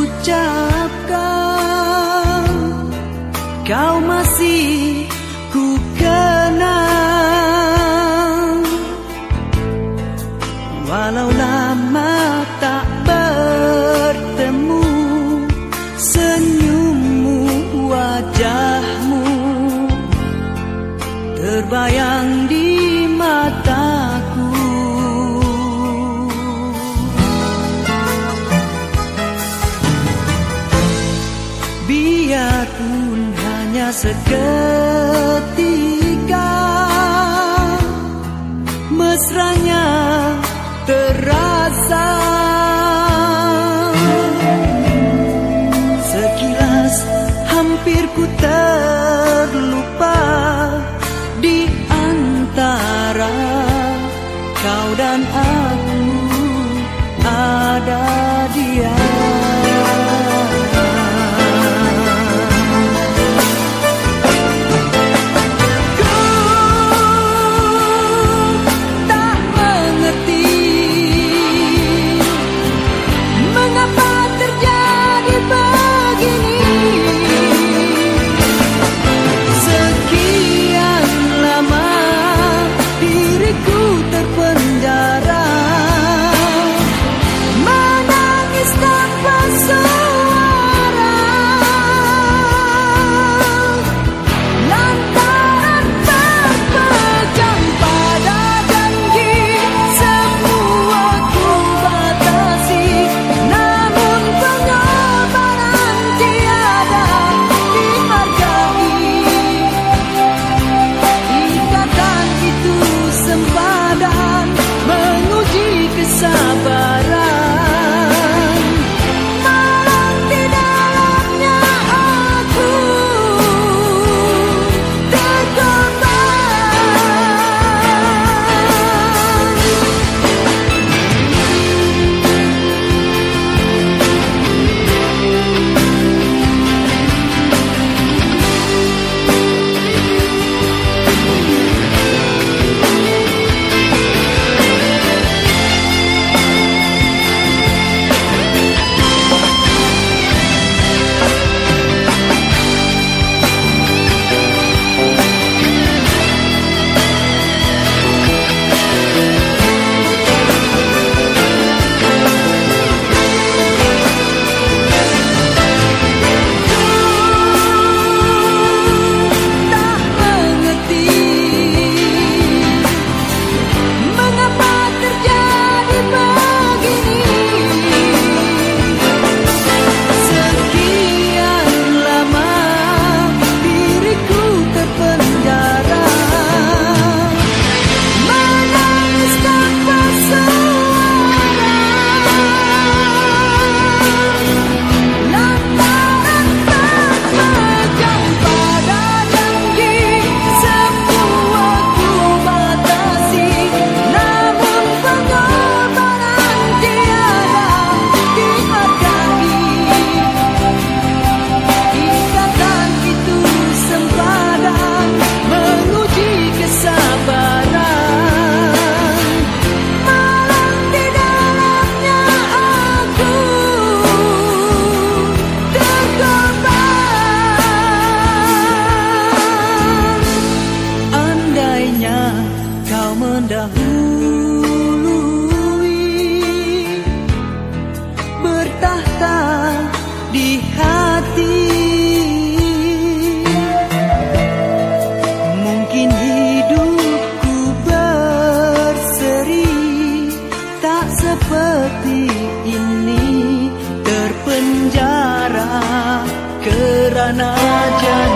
ucapkan Kau masih ku kenal Walau lama tak seketika mesranya terasa. Sekilas hampir ku terlupa di antara kau dan aku ada. mana jadi